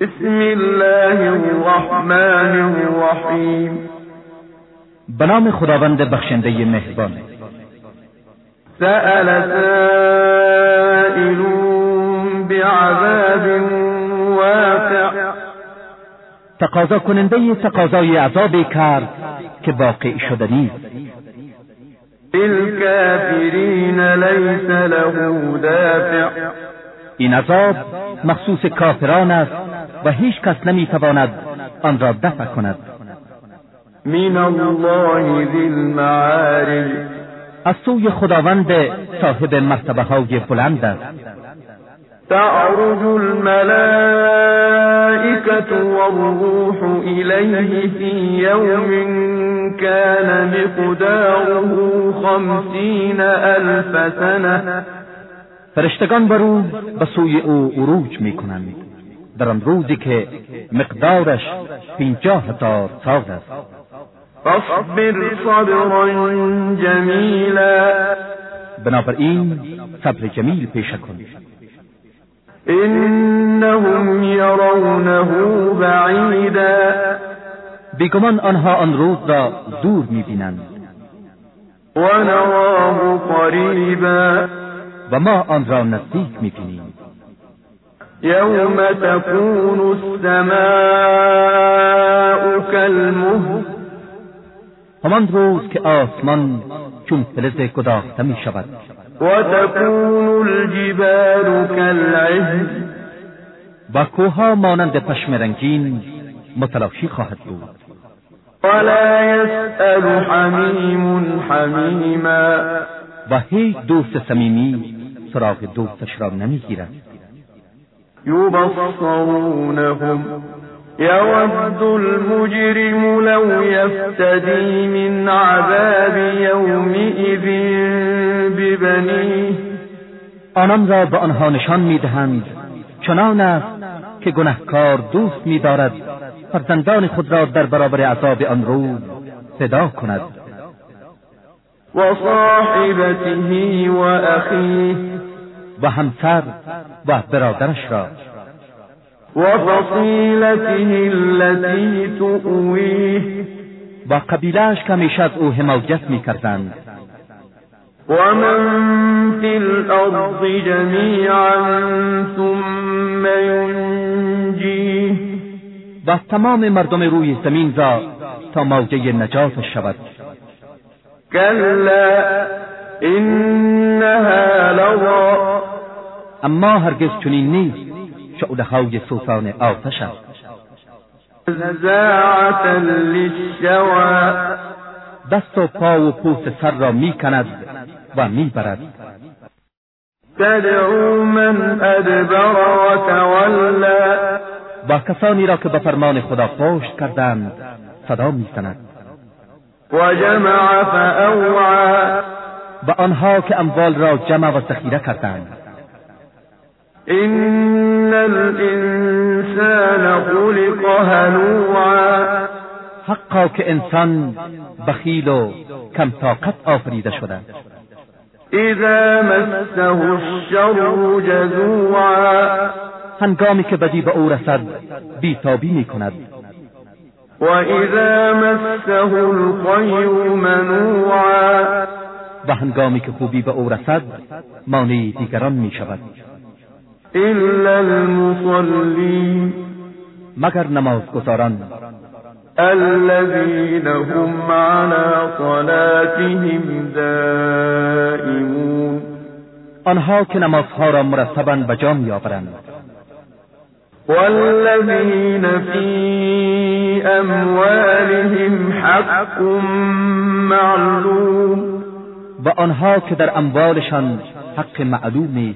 بسم الله الرحمن الرحیم به نام خداوند بخشنده مهربان. سأل سائل بعذاب واقع. تقاضا کننده تقاضای عذابی کرد که واقع شده نیست. للكافرین لیس له دافع. این عذاب مخصوص کافران است و هیچ کس نمی‌تواند آن را دفع کند. من الله ذی المعارج. از سوی خداوند صاحب مرتبه های بلند است. تعرج الملائكة والروح إليه في يوم كان مقداره خمسين ألف سنة. فرشتگان بر او به سوی او عروج می کنند در آن روزی که مقدارش پنجاه هزار سال است. فاصبر صبرا جمیلا. بنابراین صبر جمیل پیشه کن. إنهم يرونه بعیدا. بیگمان آنها آن روز را دور می‌بینند. ونراه قریبا. و ما آن را نزدیک می‌بینیم. يوم تكون السماء كالمهل همان روز که آسمان چون فلز گداخته می شود وتكون الجبال كالعهن و کوها مانند پشم رنگین متلاشی خواهد بود. ولا يسأل حميم حميما و هیچ دوست صمیمی سراغ دوستش را نمی‌گیرد. يبصرونهم يود المجرم لو يفتدي من عذاب يومئذ ببنيه آنان را به آنها نشان می‌دهند. چنان است که گنهکار دوست میدارد فرزندان خود را در برابر عذاب آن روز فدا کند. وصاحبته وأخيه و همسر و برادرش را. وفصيلته التي تؤويه. و قبیلهش که همیشه از او حمایت می‌کردند. ومن في الأرض جميعا ثم ينجيه. و تمام مردم روی زمین را تا موجه نجاتش شود. كلا إنها لظى. اما هرگز چنین نیست شعله های سوزان آتش است. نزاعة للشوى. دست و پا و پوست سر را می‌کند و می‌برد. تدعو من وتولى و کسانی را که به فرمان خدا پشت کردند صدا می‌زند. وجمع فأوعى. و آنها که اموال را جمع و ذخیره کردند. إن الإنسان خلق هلوعا حقا که انسان بخیل و کم طاقت آفریده شده. إذا مسه الشر جزوعا. هنگامی که بدی به او رسد بیتابی می کند وإذا مسه الخير منوعا. و هنگامی که خوبی به او رسد مانع دیگران می شود إلا المصلين مگر نمازگزاران. الذين هم على صلاتهم دائمون. آنها که نمازها را مرتبا به جا میآورند والذين في أموالهم حق معلوم. و آنها که در اموالشان حق معلومی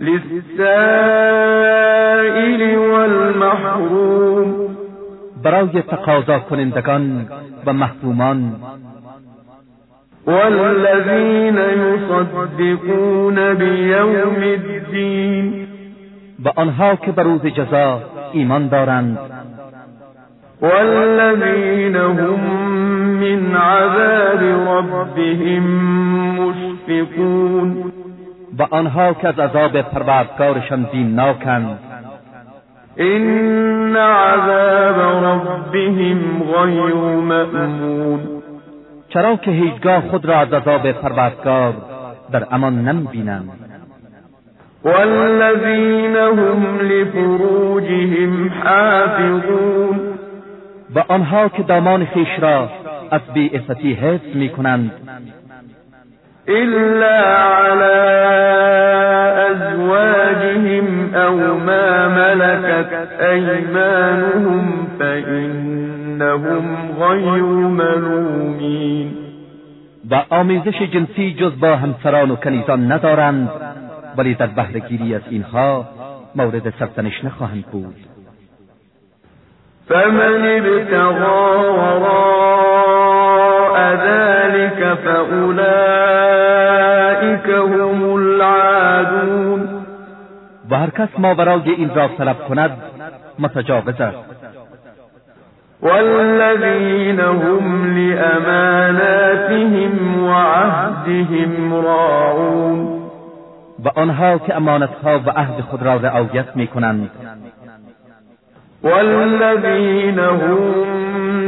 للسائل والمحروم. برای تقاضا کنندگان و محرومان. والذين يصدقون بيوم الدين و آنها که به روز جزا ایمان دارند. والذين هم من عذاب ربهم مشفقون. و آنها که از عذاب پروردگارشان بیمناکند این عذاب ربهم غیر مأمون. چرا که هیچگاه خود را از عذاب پروردگار در امان نمی‌بینند. والذین هم لفروجهم حافظون. و آنها که دامان خیش را از بیعفتی حفظ می کنند إلا على أزواجهم أو ما ملكت أيمانهم فإنهم غير ملومين. و آمیزش جنسی جز با همسران و کنیزان ندارند ولی در بهرهگیری از اینها مورد سرزنش نخواهند بود. فمن ابتغى ذلك فأولئك هم العادون. و هر کس ماورای این را طلب کند متجاوز است. والذین هم لأماناتهم وعهدهم راعون. و آنها که امانتها و عهد خود را رعایت می کنند والذین هم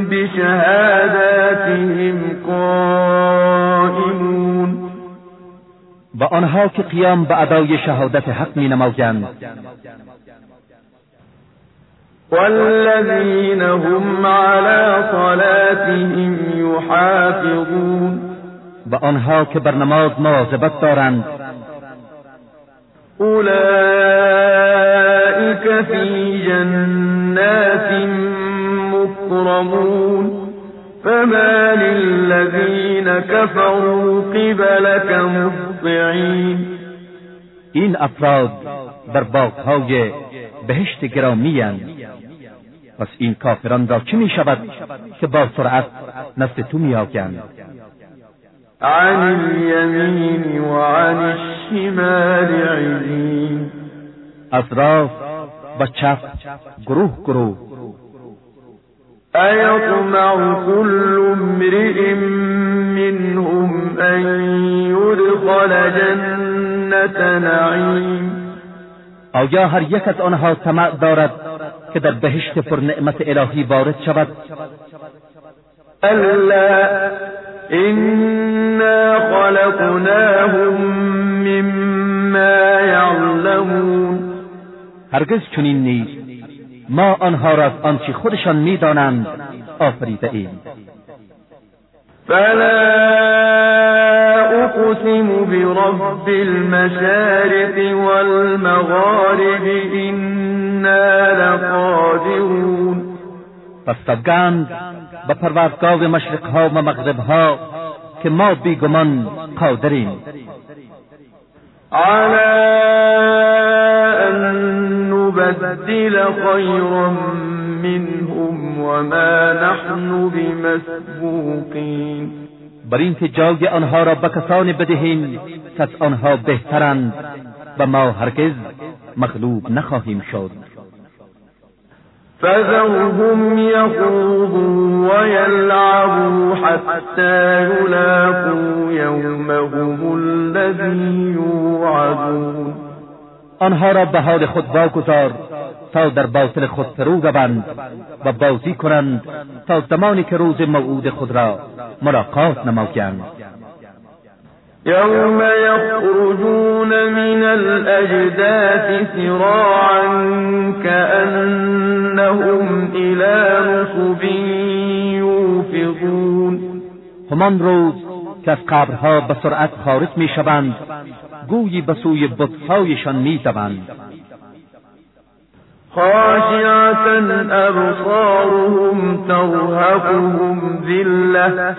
بشهاداتهم قائمون. و آنها که قیام به ادای شهادت حق می نمایند والذین هم على صلاتهم یحافظون. و آنها که بر نماز مواظبت دارند. أولئك في جنات مكرمون فما للذين كفروا قبلك مهطعين این افراد در باغهای بهشت گرامی پس این کافران را چه می شود که با سرعت نزد تو می آگند عن اليمين وعن الشمال عزين از راست و چپ گروه گروه أيطمع كل امرئ منهم أن يدخل جنة نعيم. آیا هر یک از آنها طمع دارد که در بهشت پر نعمت الهی وارد شود؟ ألا إنا خلقناهم مما يعلمون. هرگز چنین نیست. ما آنها را از آنچه خودشان می‌دانند آفریده ایم فلا أقسم برب المشارق والمغارب إنا لقادرون. پس سوگند به پروردگار مشرقها و مغربها که ما بیگمان قادریم. على نبدل خيرا منهم وما نحن بمسبوقين بر اینکه جای آنها را به کسانی بدهیم که از آنها بهترند و ما هرگز مغلوب نخواهیم شد. فذرهم يخوضوا ويلعبوا حتى يلاقوا يومهم الذي يوعدون آنها را به حال خود واگذار تا در باطل خود فرو روند و بازی کنند تا زمانی که روز موعود خود را ملاقات نمایند. يوم يخرجون من الأجداث سراعا كأنهم إلى نصب يوفضون همان روز که از قبرها به سرعت خارج می‌شوند گویی به سوی بتهایشان می‌دوند خاشعة أبصارهم ترهقهم ذلة.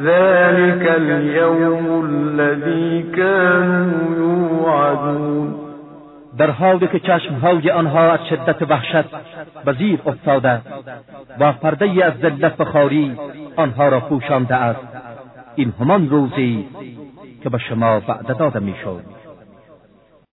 ذلك اليوم الذي كانوا يوعدون. در حالی که چشمهای آنها از شدت وحشت به زیر افتاده و پرده از ذلت و خاری آنها را پوشانده است. این همان روزی که به شما وعده داده می‌شد.